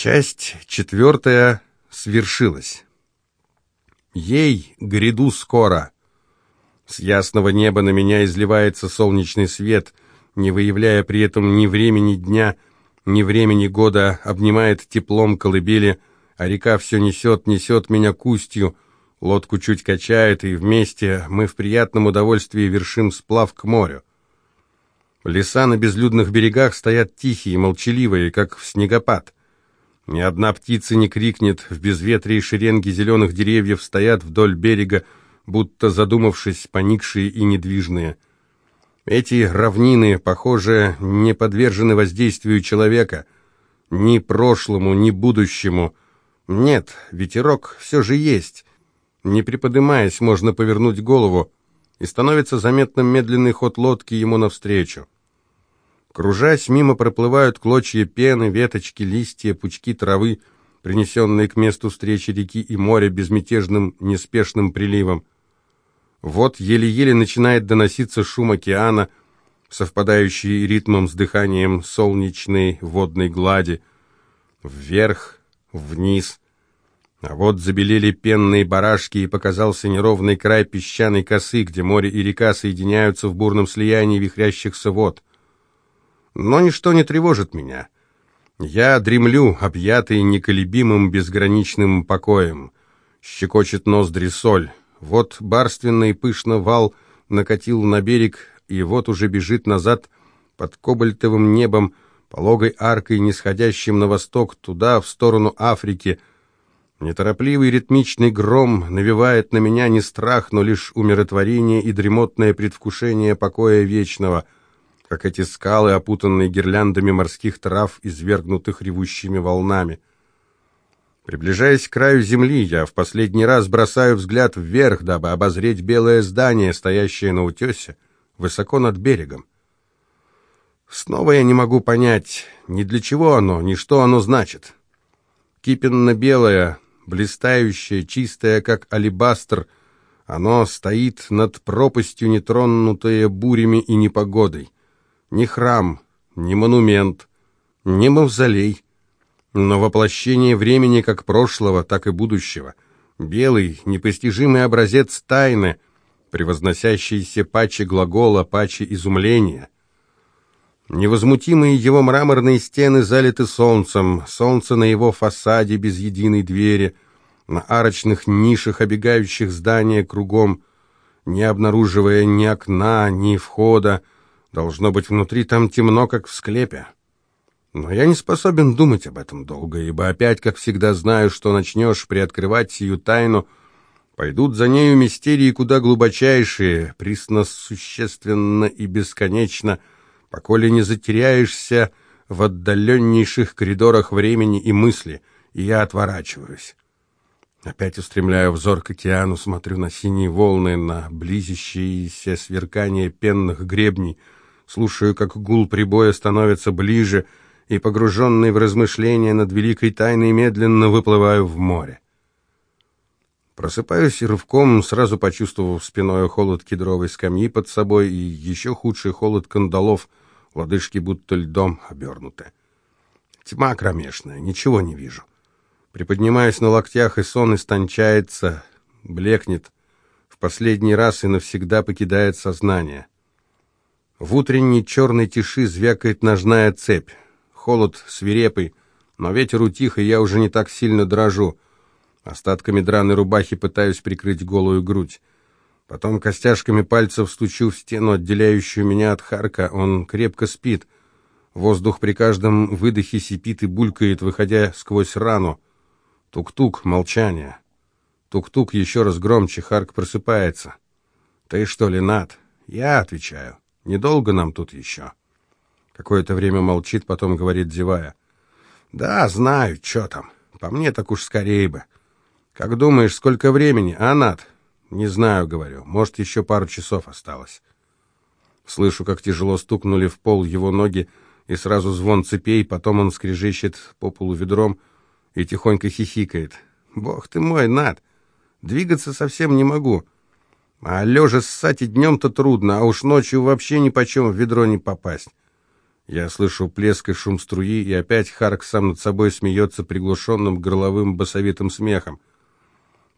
Часть четвертая свершилась. Ей гряду скоро. С ясного неба на меня изливается солнечный свет, не выявляя при этом ни времени дня, ни времени года, обнимает теплом колыбели, а река все несет, несет меня к устью, лодку чуть качает, и вместе мы в приятном удовольствии вершим сплав к морю. Леса на безлюдных берегах стоят тихие, молчаливые, как в снегопад. Ни одна птица не крикнет, в безветрии шеренги зеленых деревьев стоят вдоль берега, будто задумавшись, поникшие и недвижные. Эти равнины, похоже, не подвержены воздействию человека, ни прошлому, ни будущему. Нет, ветерок все же есть. Не приподымаясь, можно повернуть голову, и становится заметным медленный ход лодки ему навстречу. Кружась, мимо проплывают клочья пены, веточки, листья, пучки травы, принесенные к месту встречи реки и моря безмятежным, неспешным приливом. Вот еле-еле начинает доноситься шум океана, совпадающий ритмом с дыханием солнечной водной глади. Вверх, вниз. А вот забелели пенные барашки, и показался неровный край песчаной косы, где море и река соединяются в бурном слиянии вихрящихся вод. Но ничто не тревожит меня. Я дремлю, объятый неколебимым безграничным покоем. Щекочет ноздри соль. Вот барственный пышно вал накатил на берег, и вот уже бежит назад под кобальтовым небом, пологой аркой, нисходящим на восток, туда, в сторону Африки. Неторопливый ритмичный гром навевает на меня не страх, но лишь умиротворение и дремотное предвкушение покоя вечного — как эти скалы, опутанные гирляндами морских трав, извергнутых ревущими волнами. Приближаясь к краю земли, я в последний раз бросаю взгляд вверх, дабы обозреть белое здание, стоящее на утесе, высоко над берегом. Снова я не могу понять, ни для чего оно, ни что оно значит. Кипенно-белое, блистающее, чистое, как алебастр, оно стоит над пропастью, нетронутое бурями и непогодой ни храм, ни монумент, ни мавзолей, но воплощение времени как прошлого, так и будущего, белый, непостижимый образец тайны, превозносящийся паче глагола, паче изумления. Невозмутимые его мраморные стены залиты солнцем, солнце на его фасаде без единой двери, на арочных нишах, обегающих здания кругом, не обнаруживая ни окна, ни входа, Должно быть, внутри там темно, как в склепе. Но я не способен думать об этом долго, ибо опять, как всегда, знаю, что начнешь приоткрывать сию тайну, пойдут за нею мистерии куда глубочайшие, присно существенно и бесконечно, поколе не затеряешься в отдаленнейших коридорах времени и мысли, и я отворачиваюсь. Опять устремляю взор к океану, смотрю на синие волны, на близящиеся сверкание пенных гребней — слушаю, как гул прибоя становится ближе, и, погруженный в размышления над великой тайной, медленно выплываю в море. Просыпаюсь рывком, сразу почувствовав спиной холод кедровой скамьи под собой и еще худший холод кандалов, лодыжки будто льдом обернуты. Тьма кромешная, ничего не вижу. Приподнимаюсь на локтях, и сон истончается, блекнет, в последний раз и навсегда покидает сознание. В утренней черной тиши звякает ножная цепь. Холод свирепый, но ветер утих, и я уже не так сильно дрожу. Остатками драной рубахи пытаюсь прикрыть голую грудь. Потом костяшками пальцев стучу в стену, отделяющую меня от Харка. Он крепко спит. Воздух при каждом выдохе сипит и булькает, выходя сквозь рану. Тук-тук, молчание. Тук-тук еще раз громче, Харк просыпается. «Ты что ли, Над?» «Я отвечаю». Недолго нам тут еще. Какое-то время молчит, потом говорит, зевая. Да, знаю, что там. По мне так уж скорее бы. Как думаешь, сколько времени, а, Над? Не знаю, говорю. Может, еще пару часов осталось. Слышу, как тяжело стукнули в пол его ноги, и сразу звон цепей, потом он скрежещет по полу ведром и тихонько хихикает. «Бог ты мой, Над! Двигаться совсем не могу. А лежа ссать и днем-то трудно, а уж ночью вообще ни почем в ведро не попасть. Я слышу плеск и шум струи, и опять Харк сам над собой смеется приглушенным горловым басовитым смехом.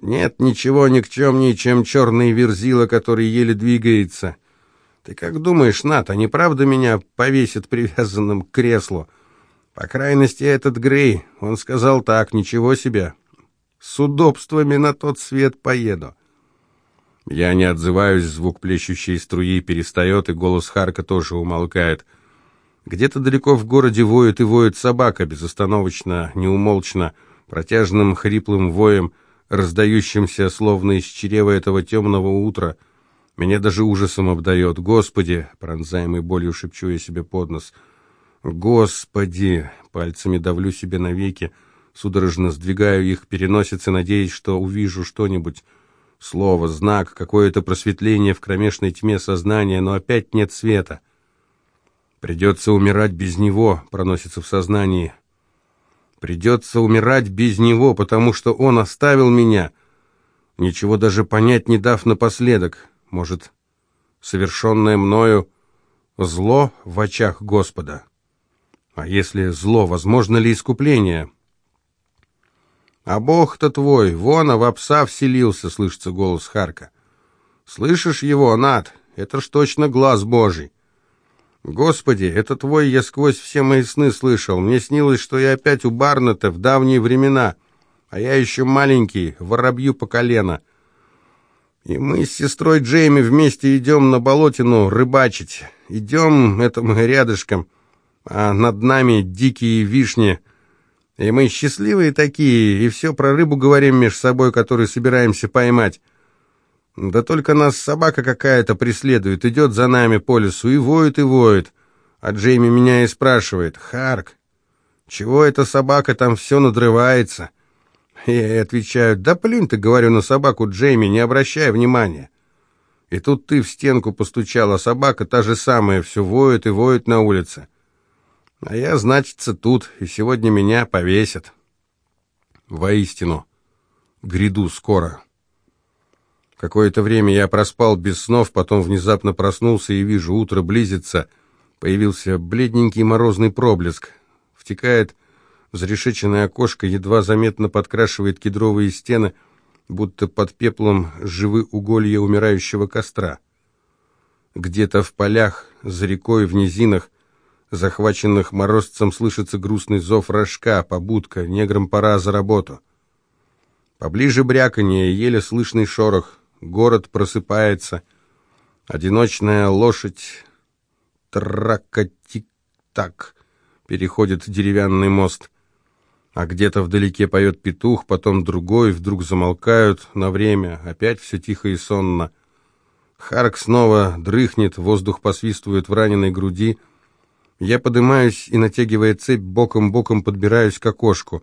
Нет ничего никчемнее, чем черный верзила, который еле двигается. Ты как думаешь, Нат, они правда меня повесят привязанным к креслу? По крайности, этот Грей, он сказал так, ничего себе. С удобствами на тот свет поеду. Я не отзываюсь, звук плещущей струи перестает, и голос Харка тоже умолкает. Где-то далеко в городе воет и воет собака, безостановочно, неумолчно, протяжным хриплым воем — раздающимся словно из чрева этого темного утра. Меня даже ужасом обдает. «Господи!» — пронзаемый болью шепчу я себе под нос. «Господи!» — пальцами давлю себе навеки, судорожно сдвигаю их переносицы, надеясь, что увижу что-нибудь. Слово, знак, какое-то просветление в кромешной тьме сознания, но опять нет света. «Придется умирать без него», — проносится в сознании. Придется умирать без него, потому что он оставил меня, ничего даже понять не дав напоследок. Может, совершенное мною зло в очах Господа? А если зло, возможно ли искупление? «А Бог-то твой, вон, а в пса вселился», — слышится голос Харка. «Слышишь его, Над? Это ж точно глаз Божий. «Господи, это твой я сквозь все мои сны слышал. Мне снилось, что я опять у Барнета в давние времена, а я еще маленький, воробью по колено. И мы с сестрой Джейми вместе идем на болотину рыбачить. Идем, это мы рядышком, а над нами дикие вишни. И мы счастливые такие, и все про рыбу говорим между собой, которую собираемся поймать». Да только нас собака какая-то преследует, идет за нами по лесу и воет, и воет. А Джейми меня и спрашивает, «Харк, чего эта собака там все надрывается?» Я ей отвечаю, «Да плюнь ты, говорю, на собаку Джейми, не обращай внимания». И тут ты в стенку постучала, собака та же самая, все воет и воет на улице. А я, значится, тут, и сегодня меня повесят. Воистину, гряду скоро. Какое-то время я проспал без снов, потом внезапно проснулся и вижу, утро близится. Появился бледненький морозный проблеск. Втекает в зарешеченное окошко, едва заметно подкрашивает кедровые стены, будто под пеплом живы уголья умирающего костра. Где-то в полях, за рекой, в низинах, захваченных морозцем, слышится грустный зов рожка, побудка, неграм пора за работу. Поближе бряканье, еле слышный шорох, город просыпается. Одиночная лошадь тракатик-так переходит деревянный мост. А где-то вдалеке поет петух, потом другой, вдруг замолкают на время, опять все тихо и сонно. Харк снова дрыхнет, воздух посвистывает в раненой груди. Я поднимаюсь и, натягивая цепь, боком-боком подбираюсь к окошку.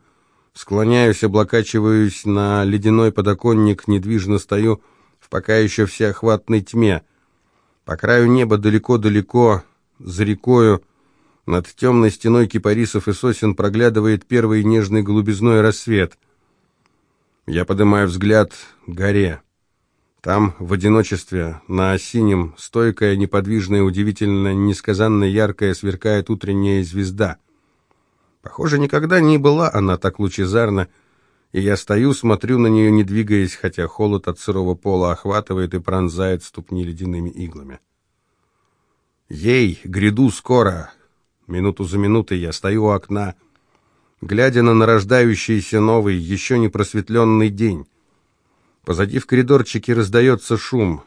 Склоняюсь, облокачиваюсь на ледяной подоконник, недвижно стою, в пока еще всеохватной тьме. По краю неба далеко-далеко, за рекою, над темной стеной кипарисов и сосен проглядывает первый нежный голубизной рассвет. Я поднимаю взгляд к горе. Там, в одиночестве, на осинем, стойкая, неподвижная, удивительно, несказанно яркая, сверкает утренняя звезда. Похоже, никогда не была она так лучезарна, и я стою, смотрю на нее, не двигаясь, хотя холод от сырого пола охватывает и пронзает ступни ледяными иглами. «Ей, гряду скоро!» Минуту за минутой я стою у окна, глядя на нарождающийся новый, еще не просветленный день. Позади в коридорчике раздается шум.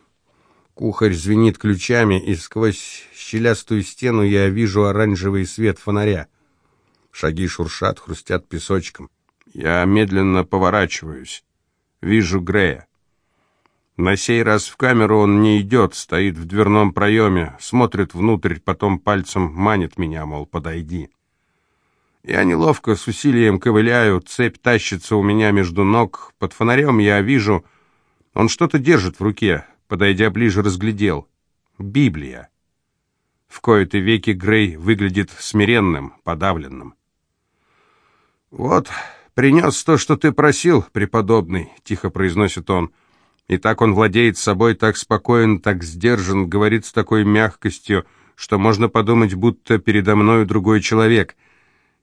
Кухарь звенит ключами, и сквозь щелястую стену я вижу оранжевый свет фонаря. Шаги шуршат, хрустят песочком. Я медленно поворачиваюсь. Вижу Грея. На сей раз в камеру он не идет, стоит в дверном проеме, смотрит внутрь, потом пальцем манит меня, мол, подойди. Я неловко с усилием ковыляю, цепь тащится у меня между ног. Под фонарем я вижу, он что-то держит в руке. Подойдя ближе, разглядел. Библия. В кои-то веки Грей выглядит смиренным, подавленным. «Вот, «Принес то, что ты просил, преподобный», — тихо произносит он. И так он владеет собой, так спокоен, так сдержан, говорит с такой мягкостью, что можно подумать, будто передо мною другой человек.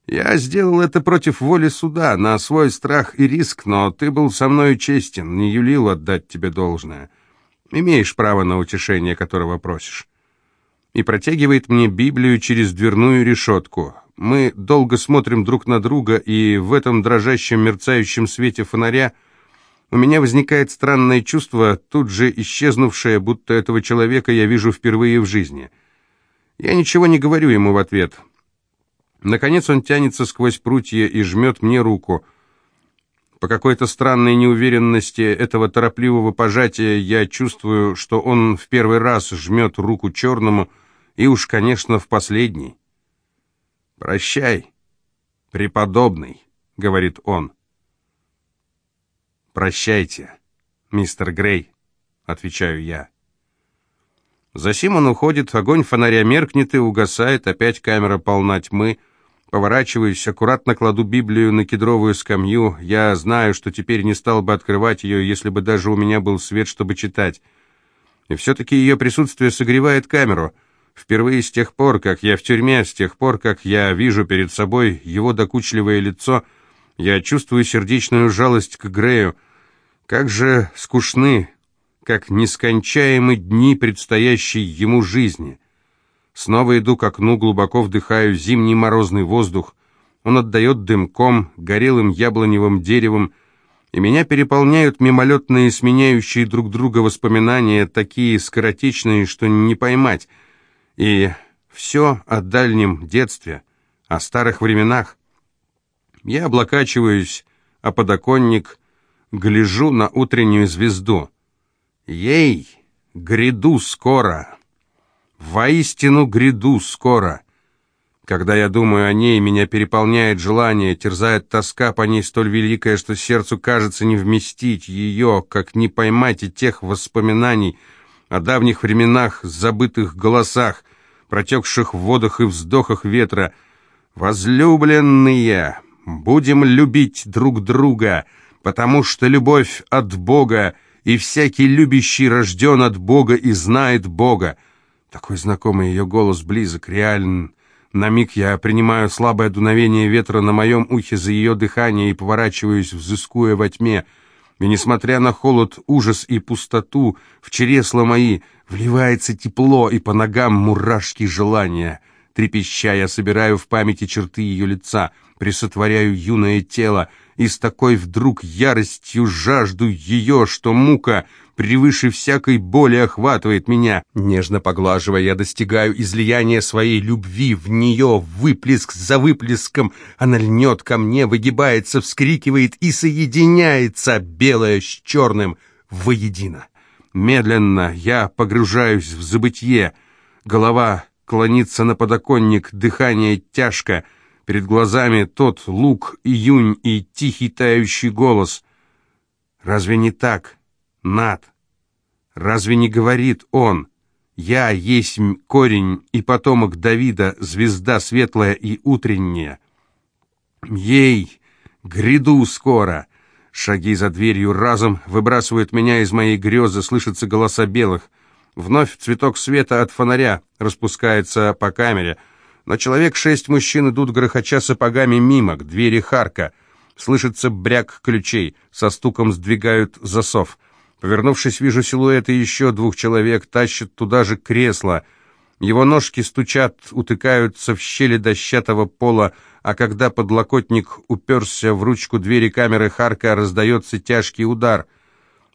Я сделал это против воли суда, на свой страх и риск, но ты был со мною честен, не юлил отдать тебе должное. Имеешь право на утешение, которого просишь. И протягивает мне Библию через дверную решетку. Мы долго смотрим друг на друга, и в этом дрожащем мерцающем свете фонаря у меня возникает странное чувство, тут же исчезнувшее, будто этого человека я вижу впервые в жизни. Я ничего не говорю ему в ответ. Наконец он тянется сквозь прутья и жмет мне руку. По какой-то странной неуверенности этого торопливого пожатия я чувствую, что он в первый раз жмет руку черному, и уж, конечно, в последний. «Прощай, преподобный», — говорит он. «Прощайте, мистер Грей», — отвечаю я. Засим он уходит, огонь фонаря меркнет и угасает, опять камера полна тьмы — Поворачиваюсь, аккуратно кладу Библию на кедровую скамью. Я знаю, что теперь не стал бы открывать ее, если бы даже у меня был свет, чтобы читать. И все-таки ее присутствие согревает камеру. Впервые с тех пор, как я в тюрьме, с тех пор, как я вижу перед собой его докучливое лицо, я чувствую сердечную жалость к Грею. Как же скучны, как нескончаемы дни предстоящей ему жизни. Снова иду к окну, глубоко вдыхаю зимний морозный воздух. Он отдает дымком, горелым яблоневым деревом, и меня переполняют мимолетные, сменяющие друг друга воспоминания, такие скоротечные, что не поймать. И все о дальнем детстве, о старых временах. Я облокачиваюсь о подоконник, гляжу на утреннюю звезду. Ей, гряду скоро!» Воистину гряду скоро. Когда я думаю о ней, меня переполняет желание, терзает тоска по ней столь великая, что сердцу кажется не вместить ее, как не поймать и тех воспоминаний о давних временах, забытых голосах, протекших в водах и вздохах ветра. Возлюбленные, будем любить друг друга, потому что любовь от Бога, и всякий любящий рожден от Бога и знает Бога. Такой знакомый ее голос близок, реален. На миг я принимаю слабое дуновение ветра на моем ухе за ее дыхание и поворачиваюсь, взыскуя во тьме. И, несмотря на холод, ужас и пустоту, в чресла мои вливается тепло, и по ногам мурашки желания. Трепеща я собираю в памяти черты ее лица, присотворяю юное тело, и с такой вдруг яростью жажду ее, что мука превыше всякой боли охватывает меня. Нежно поглаживая, я достигаю излияния своей любви в нее, выплеск за выплеском. Она льнет ко мне, выгибается, вскрикивает и соединяется, белое с черным, воедино. Медленно я погружаюсь в забытье. Голова клонится на подоконник, дыхание тяжко. Перед глазами тот лук, июнь и тихий тающий голос. Разве не так? Над. Разве не говорит он, «Я есть корень и потомок Давида, звезда светлая и утренняя»? Ей, гряду скоро. Шаги за дверью разом выбрасывают меня из моей грезы, слышатся голоса белых. Вновь цветок света от фонаря распускается по камере. Но человек шесть мужчин идут, грохоча сапогами мимо, к двери Харка. Слышится бряк ключей, со стуком сдвигают засов. Повернувшись, вижу силуэты еще двух человек, тащат туда же кресло. Его ножки стучат, утыкаются в щели дощатого пола, а когда подлокотник уперся в ручку двери камеры Харка, раздается тяжкий удар.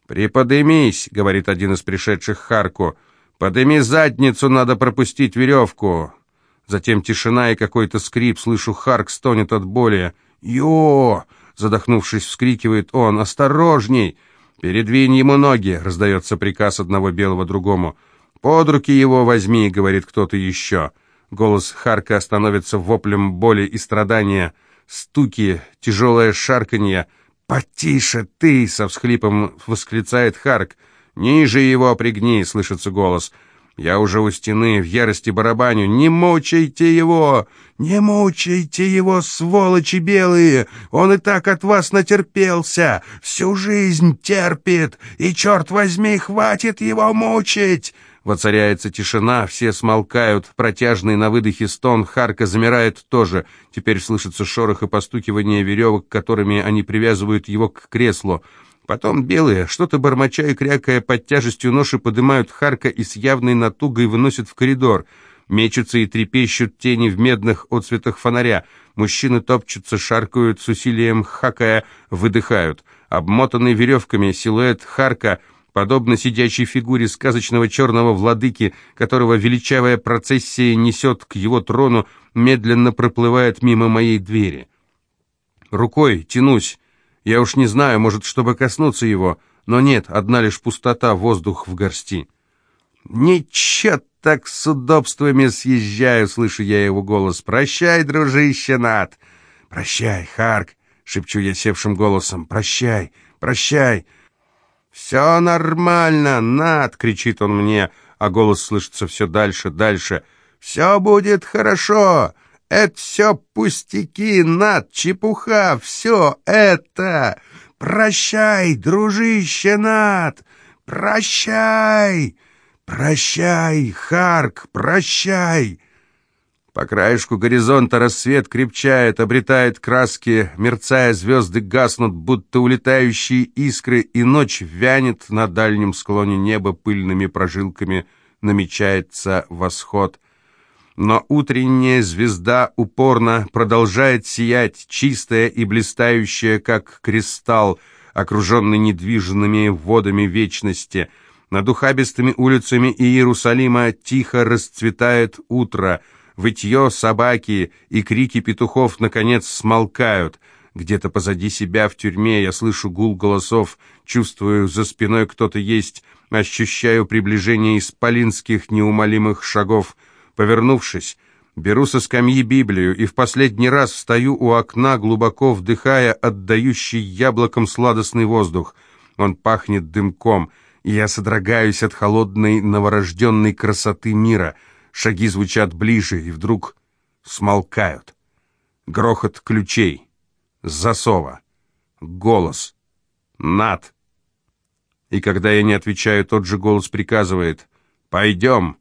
«Приподымись», — говорит один из пришедших Харку. «Подыми задницу, надо пропустить веревку». Затем тишина и какой-то скрип. Слышу, Харк стонет от боли. «Йо!» — задохнувшись, вскрикивает он. «Осторожней!» «Передвинь ему ноги!» — раздается приказ одного белого другому. «Под руки его возьми!» — говорит кто-то еще. Голос Харка становится воплем боли и страдания. Стуки, тяжелое шарканье. «Потише ты!» — со всхлипом восклицает Харк. «Ниже его пригни!» — слышится голос. «Потише!» Я уже у стены, в ярости барабаню. «Не мучайте его! Не мучайте его, сволочи белые! Он и так от вас натерпелся! Всю жизнь терпит! И, черт возьми, хватит его мучить!» Воцаряется тишина, все смолкают, протяжный на выдохе стон, Харка замирает тоже. Теперь слышится шорох и постукивание веревок, которыми они привязывают его к креслу. Потом белые, что-то бормоча и крякая под тяжестью ноши, поднимают Харка и с явной натугой выносят в коридор. Мечутся и трепещут тени в медных отцветах фонаря. Мужчины топчутся, шаркают, с усилием хакая, выдыхают. Обмотанный веревками силуэт Харка, подобно сидящей фигуре сказочного черного владыки, которого величавая процессия несет к его трону, медленно проплывает мимо моей двери. Рукой тянусь, я уж не знаю, может, чтобы коснуться его, но нет, одна лишь пустота, воздух в горсти. «Ничего так с удобствами съезжаю», — слышу я его голос. «Прощай, дружище Над!» «Прощай, Харк!» — шепчу я севшим голосом. «Прощай, прощай!» «Все нормально, Над!» — кричит он мне, а голос слышится все дальше, дальше. «Все будет хорошо! Это все пустяки, над, чепуха, все это. Прощай, дружище, над, прощай, прощай, Харк, прощай. По краешку горизонта рассвет крепчает, обретает краски, мерцая, звезды гаснут, будто улетающие искры, и ночь вянет на дальнем склоне неба пыльными прожилками, намечается восход — но утренняя звезда упорно продолжает сиять, чистая и блистающая, как кристалл, окруженный недвижными водами вечности. Над ухабистыми улицами Иерусалима тихо расцветает утро, вытье собаки и крики петухов, наконец, смолкают. Где-то позади себя в тюрьме я слышу гул голосов, чувствую, за спиной кто-то есть, ощущаю приближение исполинских неумолимых шагов — Повернувшись, беру со скамьи Библию и в последний раз встаю у окна, глубоко вдыхая отдающий яблоком сладостный воздух. Он пахнет дымком, и я содрогаюсь от холодной новорожденной красоты мира. Шаги звучат ближе и вдруг смолкают. Грохот ключей, засова, голос, над. И когда я не отвечаю, тот же голос приказывает «Пойдем».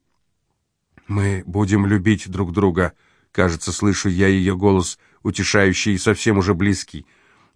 «Мы будем любить друг друга», — кажется, слышу я ее голос, утешающий и совсем уже близкий.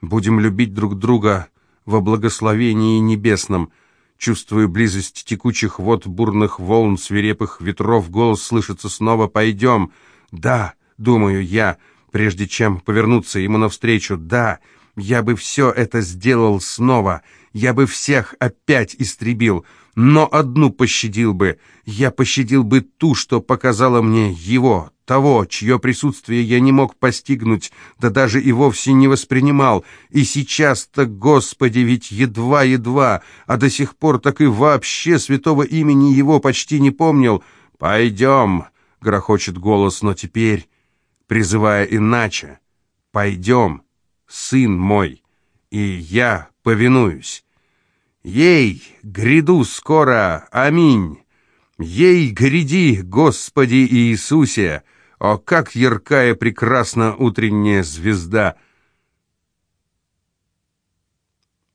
«Будем любить друг друга во благословении небесном». Чувствую близость текучих вод, бурных волн, свирепых ветров, голос слышится снова «Пойдем». «Да», — думаю я, прежде чем повернуться ему навстречу, «да». Я бы все это сделал снова, я бы всех опять истребил, но одну пощадил бы. Я пощадил бы ту, что показала мне его, того, чье присутствие я не мог постигнуть, да даже и вовсе не воспринимал. И сейчас-то, Господи, ведь едва-едва, а до сих пор так и вообще святого имени его почти не помнил. «Пойдем», — грохочет голос, но теперь, призывая иначе, «пойдем» сын мой, и я повинуюсь. Ей гряду скоро, аминь. Ей гряди, Господи Иисусе, о, как яркая прекрасна утренняя звезда!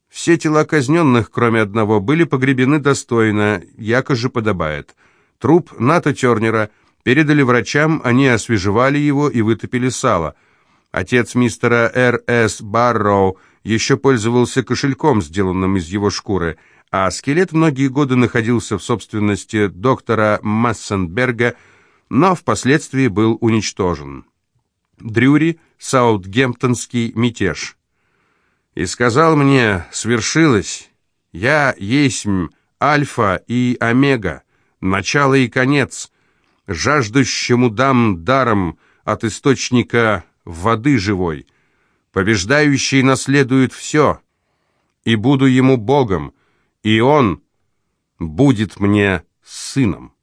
Все тела казненных, кроме одного, были погребены достойно, яко же подобает. Труп Ната Тернера передали врачам, они освежевали его и вытопили сало — Отец мистера Р.С. Барроу еще пользовался кошельком, сделанным из его шкуры, а скелет многие годы находился в собственности доктора Массенберга, но впоследствии был уничтожен. Дрюри, Саутгемптонский мятеж. «И сказал мне, свершилось, я есмь Альфа и Омега, начало и конец, жаждущему дам даром от источника воды живой. Побеждающий наследует все, и буду ему Богом, и он будет мне сыном.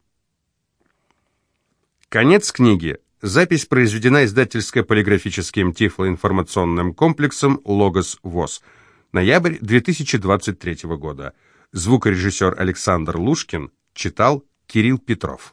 Конец книги. Запись произведена издательско-полиграфическим тифлоинформационным комплексом «Логос ВОЗ». Ноябрь 2023 года. Звукорежиссер Александр Лушкин читал Кирилл Петров.